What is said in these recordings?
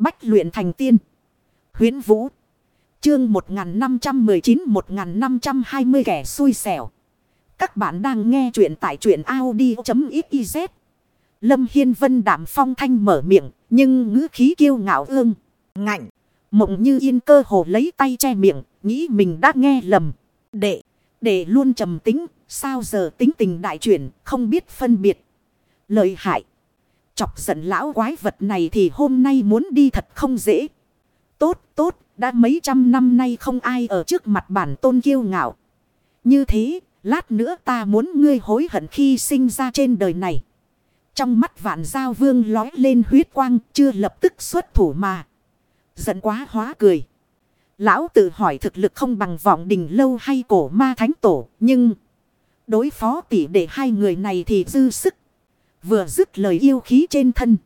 Bách luyện thành tiên. Huyến Vũ. Chương 1519-1520 kẻ xui xẻo. Các bạn đang nghe truyện tại truyện Audi.xyz. Lâm Hiên Vân đảm phong thanh mở miệng. Nhưng ngữ khí kiêu ngạo ương. Ngạnh. Mộng như yên cơ hồ lấy tay che miệng. Nghĩ mình đã nghe lầm. Đệ. Đệ luôn trầm tính. Sao giờ tính tình đại chuyển. Không biết phân biệt. Lợi hại. Chọc giận lão quái vật này thì hôm nay muốn đi thật không dễ. Tốt, tốt, đã mấy trăm năm nay không ai ở trước mặt bản tôn kiêu ngạo. Như thế, lát nữa ta muốn ngươi hối hận khi sinh ra trên đời này. Trong mắt vạn giao vương lói lên huyết quang, chưa lập tức xuất thủ mà. Giận quá hóa cười. Lão tự hỏi thực lực không bằng vọng đình lâu hay cổ ma thánh tổ, nhưng đối phó tỷ để hai người này thì dư sức. Vừa dứt lời yêu khí trên thân.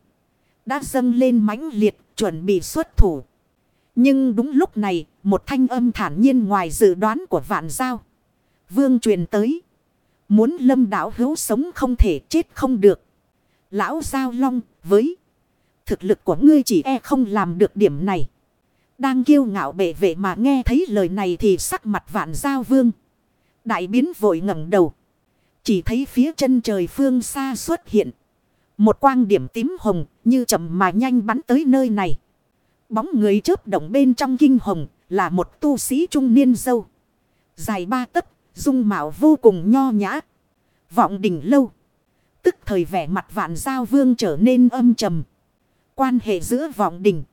Đã dâng lên mãnh liệt, chuẩn bị xuất thủ. Nhưng đúng lúc này, một thanh âm thản nhiên ngoài dự đoán của vạn giao. Vương truyền tới. Muốn lâm đảo hữu sống không thể chết không được. Lão giao long, với. Thực lực của ngươi chỉ e không làm được điểm này. Đang kiêu ngạo bệ vệ mà nghe thấy lời này thì sắc mặt vạn giao vương. Đại biến vội ngẩng đầu. Chỉ thấy phía chân trời phương xa xuất hiện. Một quang điểm tím hồng như chậm mà nhanh bắn tới nơi này. Bóng người chớp động bên trong kinh hồng là một tu sĩ trung niên dâu. Dài ba tấc, dung mạo vô cùng nho nhã. Vọng đỉnh lâu. Tức thời vẻ mặt vạn giao vương trở nên âm trầm. Quan hệ giữa vọng đỉnh.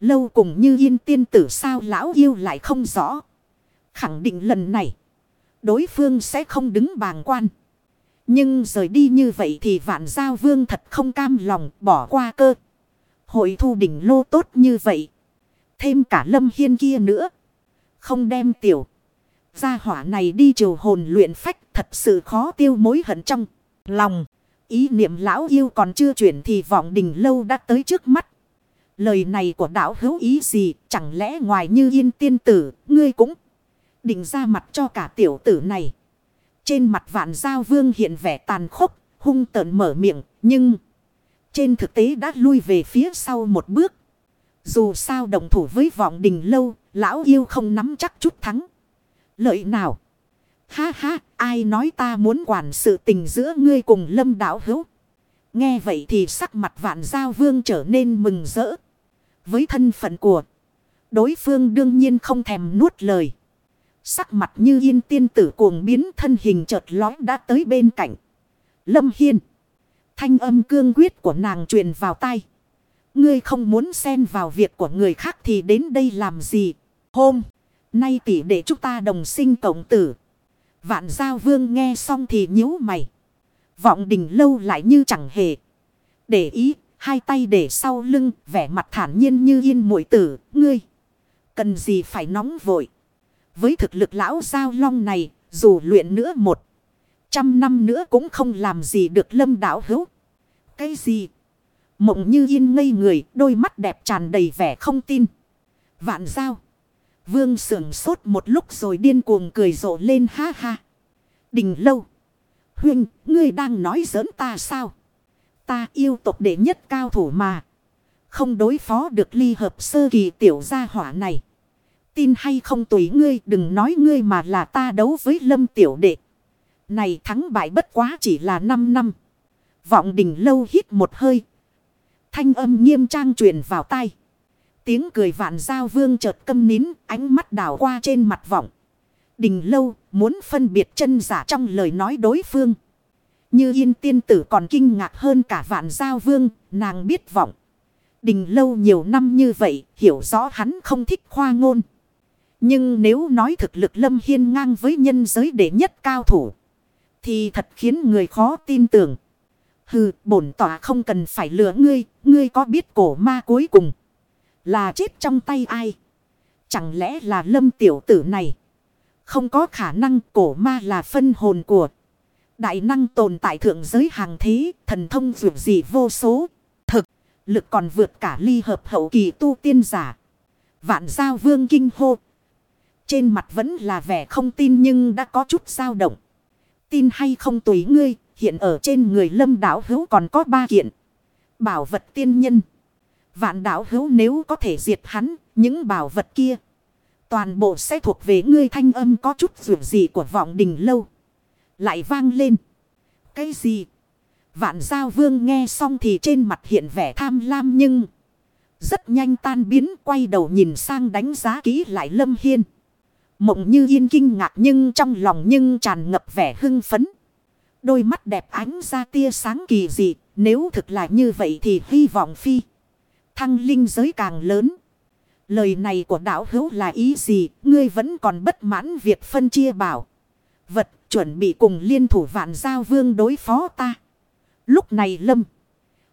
Lâu cùng như yên tiên tử sao lão yêu lại không rõ. Khẳng định lần này. Đối phương sẽ không đứng bàng quan. Nhưng rời đi như vậy thì vạn giao vương thật không cam lòng bỏ qua cơ. Hội thu đỉnh lô tốt như vậy. Thêm cả lâm hiên kia nữa. Không đem tiểu. Gia hỏa này đi triều hồn luyện phách thật sự khó tiêu mối hận trong lòng. Ý niệm lão yêu còn chưa chuyển thì vọng đỉnh lâu đã tới trước mắt. Lời này của đạo hữu ý gì chẳng lẽ ngoài như yên tiên tử, ngươi cũng định ra mặt cho cả tiểu tử này. Trên mặt vạn giao vương hiện vẻ tàn khốc, hung tợn mở miệng, nhưng trên thực tế đã lui về phía sau một bước. Dù sao đồng thủ với vọng đình lâu, lão yêu không nắm chắc chút thắng. Lợi nào? Ha ha, ai nói ta muốn quản sự tình giữa ngươi cùng lâm đảo hữu? Nghe vậy thì sắc mặt vạn giao vương trở nên mừng rỡ. Với thân phận của đối phương đương nhiên không thèm nuốt lời. Sắc mặt như yên tiên tử cuồng biến thân hình chợt lói đã tới bên cạnh. Lâm Hiên. Thanh âm cương quyết của nàng truyền vào tai. Ngươi không muốn xen vào việc của người khác thì đến đây làm gì? Hôm. Nay tỷ để chúng ta đồng sinh cộng tử. Vạn giao vương nghe xong thì nhíu mày. Vọng đình lâu lại như chẳng hề. Để ý, hai tay để sau lưng, vẻ mặt thản nhiên như yên muội tử, ngươi. Cần gì phải nóng vội. Với thực lực lão giao long này, dù luyện nữa một trăm năm nữa cũng không làm gì được lâm đảo hữu. Cái gì? Mộng như yên ngây người, đôi mắt đẹp tràn đầy vẻ không tin. Vạn giao. Vương sưởng sốt một lúc rồi điên cuồng cười rộ lên ha ha. Đình lâu. Huynh, ngươi đang nói giỡn ta sao? Ta yêu tộc đệ nhất cao thủ mà. Không đối phó được ly hợp sơ kỳ tiểu gia hỏa này. Tin hay không tùy ngươi đừng nói ngươi mà là ta đấu với lâm tiểu đệ. Này thắng bại bất quá chỉ là 5 năm. Vọng đình lâu hít một hơi. Thanh âm nghiêm trang truyền vào tai. Tiếng cười vạn giao vương chợt câm nín ánh mắt đảo qua trên mặt vọng. Đình lâu muốn phân biệt chân giả trong lời nói đối phương. Như yên tiên tử còn kinh ngạc hơn cả vạn giao vương, nàng biết vọng. Đình lâu nhiều năm như vậy, hiểu rõ hắn không thích khoa ngôn. Nhưng nếu nói thực lực Lâm Hiên ngang với nhân giới đệ nhất cao thủ. Thì thật khiến người khó tin tưởng. Hừ, bổn tỏa không cần phải lừa ngươi. Ngươi có biết cổ ma cuối cùng. Là chết trong tay ai? Chẳng lẽ là lâm tiểu tử này? Không có khả năng cổ ma là phân hồn của. Đại năng tồn tại thượng giới hàng thế. Thần thông vượt gì vô số. Thực, lực còn vượt cả ly hợp hậu kỳ tu tiên giả. Vạn giao vương kinh hô trên mặt vẫn là vẻ không tin nhưng đã có chút dao động. Tin hay không tùy ngươi, hiện ở trên người lâm đảo hữu còn có ba kiện. Bảo vật tiên nhân. Vạn đảo hữu nếu có thể diệt hắn, những bảo vật kia. Toàn bộ sẽ thuộc về ngươi thanh âm có chút dù gì của vọng đình lâu. Lại vang lên. Cái gì? Vạn giao vương nghe xong thì trên mặt hiện vẻ tham lam nhưng... Rất nhanh tan biến quay đầu nhìn sang đánh giá kỹ lại Lâm Hiên. Mộng như yên kinh ngạc nhưng trong lòng nhưng tràn ngập vẻ hưng phấn. Đôi mắt đẹp ánh ra tia sáng kỳ dị. Nếu thực là như vậy thì hy vọng phi. Thăng linh giới càng lớn. Lời này của đạo hữu là ý gì? Ngươi vẫn còn bất mãn việc phân chia bảo. Vật chuẩn bị cùng liên thủ vạn giao vương đối phó ta. Lúc này Lâm.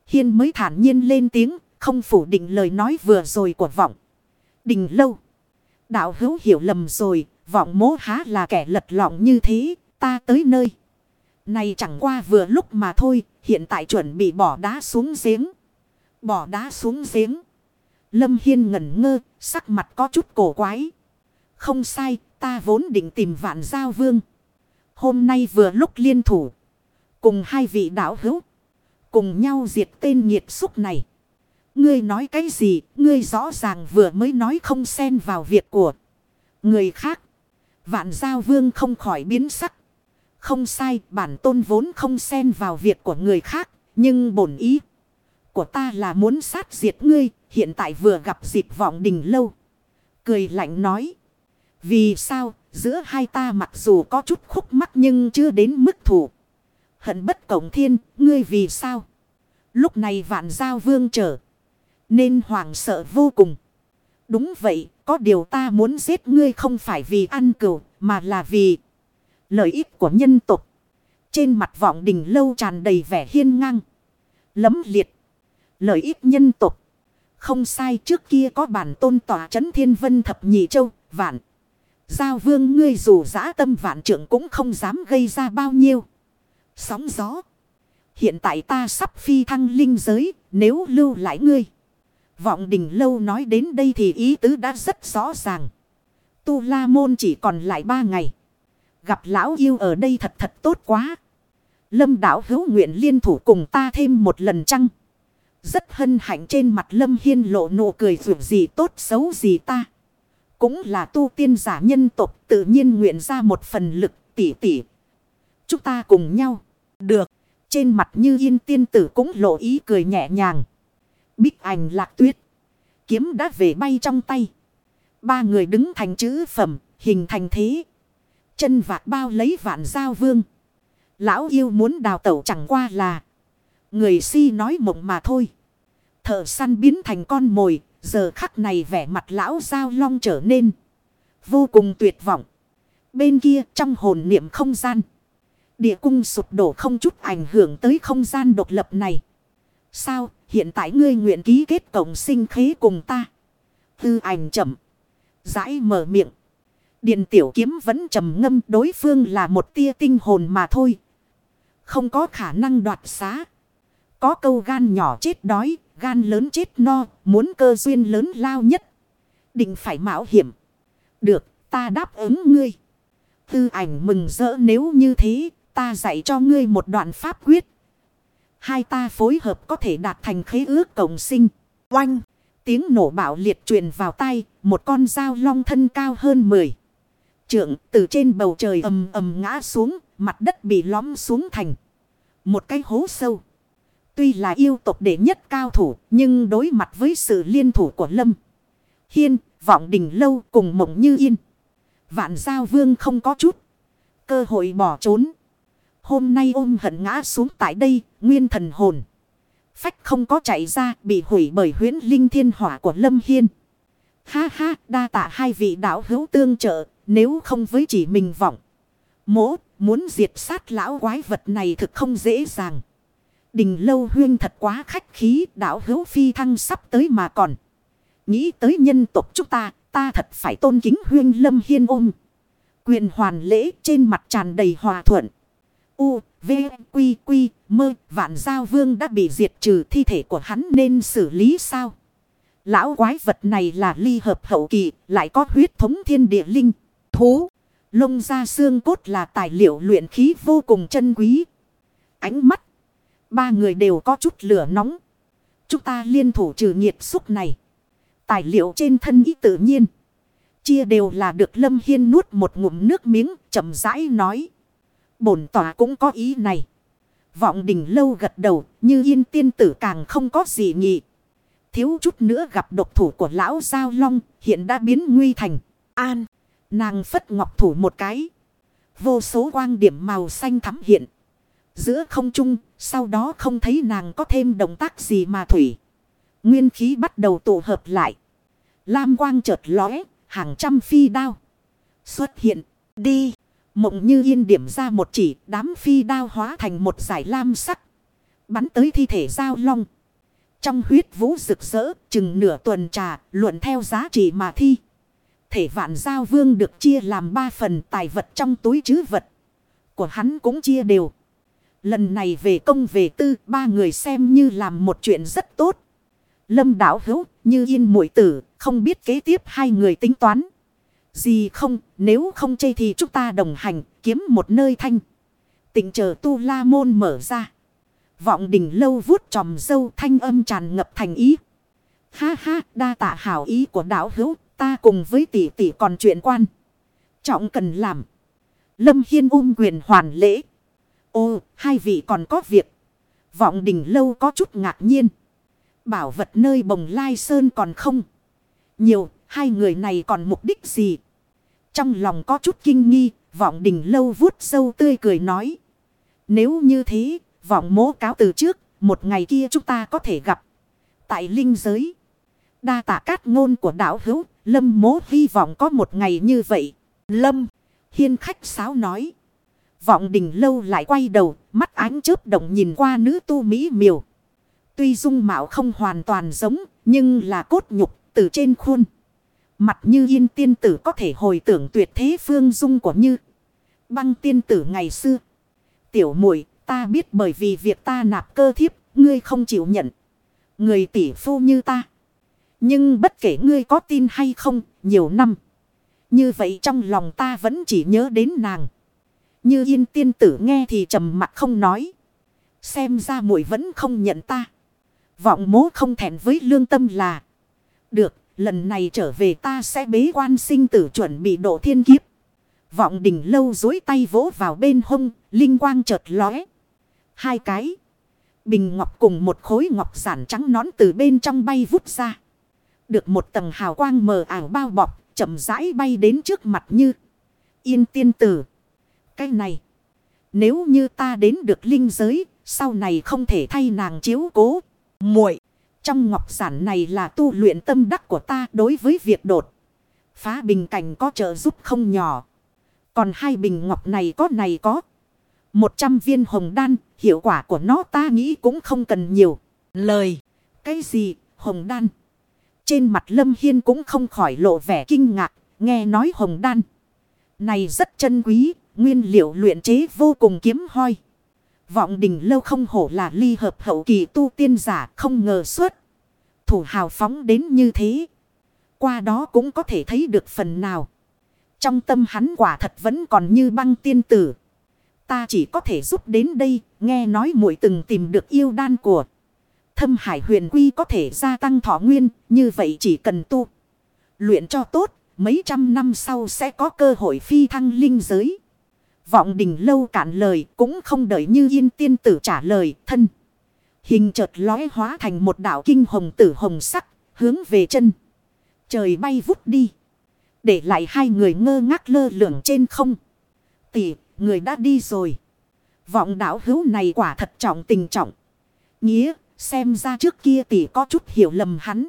Hiên mới thản nhiên lên tiếng. Không phủ định lời nói vừa rồi của vọng. Đình lâu. Đạo hữu hiểu lầm rồi. Vọng mố há là kẻ lật lọng như thế. Ta tới nơi. Này chẳng qua vừa lúc mà thôi. Hiện tại chuẩn bị bỏ đá xuống giếng. Bỏ đá xuống giếng. Lâm Hiên ngẩn ngơ. Sắc mặt có chút cổ quái. Không sai. Ta vốn định tìm vạn giao vương. Hôm nay vừa lúc liên thủ. Cùng hai vị đạo hữu. Cùng nhau diệt tên nhiệt xúc này. Ngươi nói cái gì? Ngươi rõ ràng vừa mới nói không xen vào việc của người khác. Vạn giao vương không khỏi biến sắc. Không sai, bản tôn vốn không xen vào việc của người khác. Nhưng bổn ý của ta là muốn sát diệt ngươi. Hiện tại vừa gặp dịp vọng đình lâu. Cười lạnh nói. Vì sao, giữa hai ta mặc dù có chút khúc mắc nhưng chưa đến mức thủ. Hận bất cổng thiên, ngươi vì sao? Lúc này vạn giao vương trở. Nên hoàng sợ vô cùng. Đúng vậy, có điều ta muốn giết ngươi không phải vì ăn cừu, mà là vì lợi ích của nhân tộc. Trên mặt vọng đình lâu tràn đầy vẻ hiên ngang. Lấm liệt. Lợi ích nhân tộc. Không sai trước kia có bản tôn tỏa chấn thiên vân thập nhị châu, vạn. Giao vương ngươi dù giã tâm vạn trưởng cũng không dám gây ra bao nhiêu. Sóng gió. Hiện tại ta sắp phi thăng linh giới, nếu lưu lại ngươi. Vọng đình lâu nói đến đây thì ý tứ đã rất rõ ràng. Tu La Môn chỉ còn lại ba ngày. Gặp lão yêu ở đây thật thật tốt quá. Lâm đảo hữu nguyện liên thủ cùng ta thêm một lần chăng? Rất hân hạnh trên mặt Lâm Hiên lộ nụ cười dù gì tốt xấu gì ta. Cũng là tu tiên giả nhân tộc, tự nhiên nguyện ra một phần lực tỉ tỉ. Chúng ta cùng nhau. Được. Trên mặt như yên tiên tử cũng lộ ý cười nhẹ nhàng. Bích ảnh lạc tuyết. Kiếm đã về bay trong tay. Ba người đứng thành chữ phẩm, hình thành thế. Chân vạc bao lấy vạn giao vương. Lão yêu muốn đào tẩu chẳng qua là. Người si nói mộng mà thôi. Thợ săn biến thành con mồi. Giờ khắc này vẻ mặt lão giao long trở nên. Vô cùng tuyệt vọng. Bên kia trong hồn niệm không gian. Địa cung sụp đổ không chút ảnh hưởng tới không gian độc lập này. Sao, hiện tại ngươi nguyện ký kết cộng sinh khế cùng ta. Tư ảnh chậm. Giãi mở miệng. Điện tiểu kiếm vẫn trầm ngâm đối phương là một tia tinh hồn mà thôi. Không có khả năng đoạt xá. Có câu gan nhỏ chết đói, gan lớn chết no, muốn cơ duyên lớn lao nhất. Định phải mạo hiểm. Được, ta đáp ứng ngươi. Tư ảnh mừng rỡ nếu như thế, ta dạy cho ngươi một đoạn pháp quyết. Hai ta phối hợp có thể đạt thành khế ước cộng sinh. Oanh! Tiếng nổ bạo liệt truyền vào tay, một con dao long thân cao hơn 10. Trượng từ trên bầu trời ầm ầm ngã xuống, mặt đất bị lõm xuống thành. Một cái hố sâu. Tuy là yêu tộc đệ nhất cao thủ, nhưng đối mặt với sự liên thủ của Lâm. Hiên, vọng đình lâu cùng mộng như yên. Vạn giao vương không có chút. Cơ hội bỏ trốn. Hôm nay ôm hận ngã xuống tại đây, nguyên thần hồn. Phách không có chạy ra, bị hủy bởi huyến linh thiên hỏa của Lâm Hiên. Ha ha, đa tạ hai vị đạo hữu tương trợ, nếu không với chỉ mình vọng. Mỗ, muốn diệt sát lão quái vật này thực không dễ dàng. Đình lâu huyên thật quá khách khí, đạo hữu phi thăng sắp tới mà còn. Nghĩ tới nhân tộc chúng ta, ta thật phải tôn kính huyên lâm hiên ôm. Quyền hoàn lễ trên mặt tràn đầy hòa thuận. U, V, Quy, Quy, Mơ, vạn giao vương đã bị diệt trừ thi thể của hắn nên xử lý sao? Lão quái vật này là ly hợp hậu kỳ, lại có huyết thống thiên địa linh, thú. Lông da xương cốt là tài liệu luyện khí vô cùng chân quý. Ánh mắt. Ba người đều có chút lửa nóng. Chúng ta liên thủ trừ nhiệt xúc này. Tài liệu trên thân ý tự nhiên. Chia đều là được Lâm Hiên nuốt một ngụm nước miếng chậm rãi nói. Bổn tỏa cũng có ý này. Vọng đỉnh lâu gật đầu như yên tiên tử càng không có gì nghị. Thiếu chút nữa gặp độc thủ của lão Giao Long hiện đã biến nguy thành. An. Nàng phất ngọc thủ một cái. Vô số quang điểm màu xanh thắm hiện. Giữa không trung, sau đó không thấy nàng có thêm động tác gì mà thủy. Nguyên khí bắt đầu tụ hợp lại. Lam quang chợt lóe, hàng trăm phi đao. Xuất hiện, đi. Mộng như yên điểm ra một chỉ, đám phi đao hóa thành một giải lam sắc. Bắn tới thi thể giao long. Trong huyết vũ rực rỡ, chừng nửa tuần trà, luận theo giá trị mà thi. Thể vạn giao vương được chia làm ba phần tài vật trong túi chứ vật. Của hắn cũng chia đều. Lần này về công về tư, ba người xem như làm một chuyện rất tốt. Lâm đảo hữu, như yên mũi tử, không biết kế tiếp hai người tính toán. Gì không, nếu không chê thì chúng ta đồng hành, kiếm một nơi thanh. Tỉnh chờ tu la môn mở ra. Vọng đỉnh lâu vuốt tròm dâu thanh âm tràn ngập thành ý. Ha ha, đa tạ hảo ý của đảo hữu, ta cùng với tỷ tỷ còn chuyện quan. Trọng cần làm. Lâm Hiên ung quyền hoàn lễ. Ô, hai vị còn có việc. Vọng đỉnh lâu có chút ngạc nhiên. Bảo vật nơi bồng lai sơn còn không. Nhiều, hai người này còn mục đích gì? Trong lòng có chút kinh nghi, vọng đình lâu vuốt sâu tươi cười nói. Nếu như thế, vọng mố cáo từ trước, một ngày kia chúng ta có thể gặp. Tại linh giới. Đa tạ cát ngôn của đạo hữu, lâm mố hy vọng có một ngày như vậy. Lâm, hiên khách sáo nói. Vọng đình lâu lại quay đầu, mắt ánh chớp động nhìn qua nữ tu Mỹ miều. Tuy dung mạo không hoàn toàn giống, nhưng là cốt nhục từ trên khuôn. Mặt như yên tiên tử có thể hồi tưởng tuyệt thế phương dung của như băng tiên tử ngày xưa. Tiểu muội ta biết bởi vì việc ta nạp cơ thiếp, ngươi không chịu nhận. Người tỷ phu như ta. Nhưng bất kể ngươi có tin hay không, nhiều năm. Như vậy trong lòng ta vẫn chỉ nhớ đến nàng. Như yên tiên tử nghe thì trầm mặt không nói. Xem ra muội vẫn không nhận ta. Vọng mố không thẹn với lương tâm là. Được, lần này trở về ta sẽ bế quan sinh tử chuẩn bị độ thiên kiếp. Vọng đỉnh lâu dối tay vỗ vào bên hông, linh quang chợt lóe. Hai cái. Bình ngọc cùng một khối ngọc giản trắng nón từ bên trong bay vút ra. Được một tầng hào quang mờ ảo bao bọc, chậm rãi bay đến trước mặt như. Yên tiên tử. Cái này. Nếu như ta đến được linh giới, sau này không thể thay nàng chiếu cố. muội trong ngọc giản này là tu luyện tâm đắc của ta đối với việc đột. Phá bình cảnh có trợ giúp không nhỏ. Còn hai bình ngọc này có này có. Một trăm viên hồng đan, hiệu quả của nó ta nghĩ cũng không cần nhiều. Lời. Cái gì, hồng đan? Trên mặt Lâm Hiên cũng không khỏi lộ vẻ kinh ngạc, nghe nói hồng đan. Này rất chân quý, nguyên liệu luyện chế vô cùng kiếm hoi. Vọng đình lâu không hổ là ly hợp hậu kỳ tu tiên giả không ngờ suốt. Thủ hào phóng đến như thế. Qua đó cũng có thể thấy được phần nào. Trong tâm hắn quả thật vẫn còn như băng tiên tử. Ta chỉ có thể giúp đến đây, nghe nói muội từng tìm được yêu đan của. Thâm hải huyền quy có thể gia tăng thọ nguyên, như vậy chỉ cần tu. Luyện cho tốt, mấy trăm năm sau sẽ có cơ hội phi thăng linh giới. Vọng đình lâu cạn lời cũng không đợi như yên tiên tử trả lời thân. Hình chợt lói hóa thành một đảo kinh hồng tử hồng sắc, hướng về chân. Trời bay vút đi. Để lại hai người ngơ ngác lơ lửng trên không. Tỷ, người đã đi rồi. Vọng đảo hữu này quả thật trọng tình trọng. Nghĩa, xem ra trước kia tỷ có chút hiểu lầm hắn.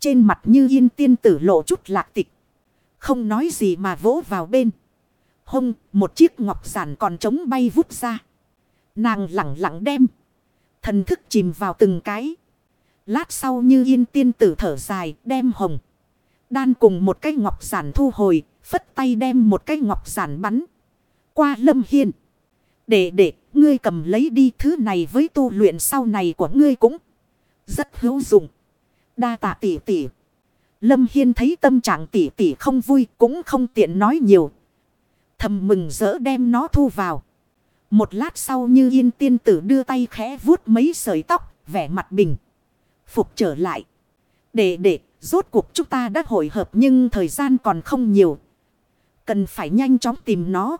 Trên mặt như yên tiên tử lộ chút lạc tịch. Không nói gì mà vỗ vào bên. Hông, một chiếc ngọc giản còn trống bay vút ra. Nàng lặng lặng đem. Thần thức chìm vào từng cái. Lát sau như yên tiên tử thở dài đem hồng. Đan cùng một cái ngọc giản thu hồi. Phất tay đem một cái ngọc giản bắn. Qua lâm hiên. Để để ngươi cầm lấy đi thứ này với tu luyện sau này của ngươi cũng rất hữu dụng. Đa tạ tỷ tỷ. Lâm Hiên thấy tâm trạng tỷ tỷ không vui cũng không tiện nói nhiều. Thầm mừng rỡ đem nó thu vào. Một lát sau như yên tiên tử đưa tay khẽ vuốt mấy sợi tóc, vẻ mặt bình. phục trở lại. Để để, rốt cuộc chúng ta đã hội hợp nhưng thời gian còn không nhiều. Cần phải nhanh chóng tìm nó.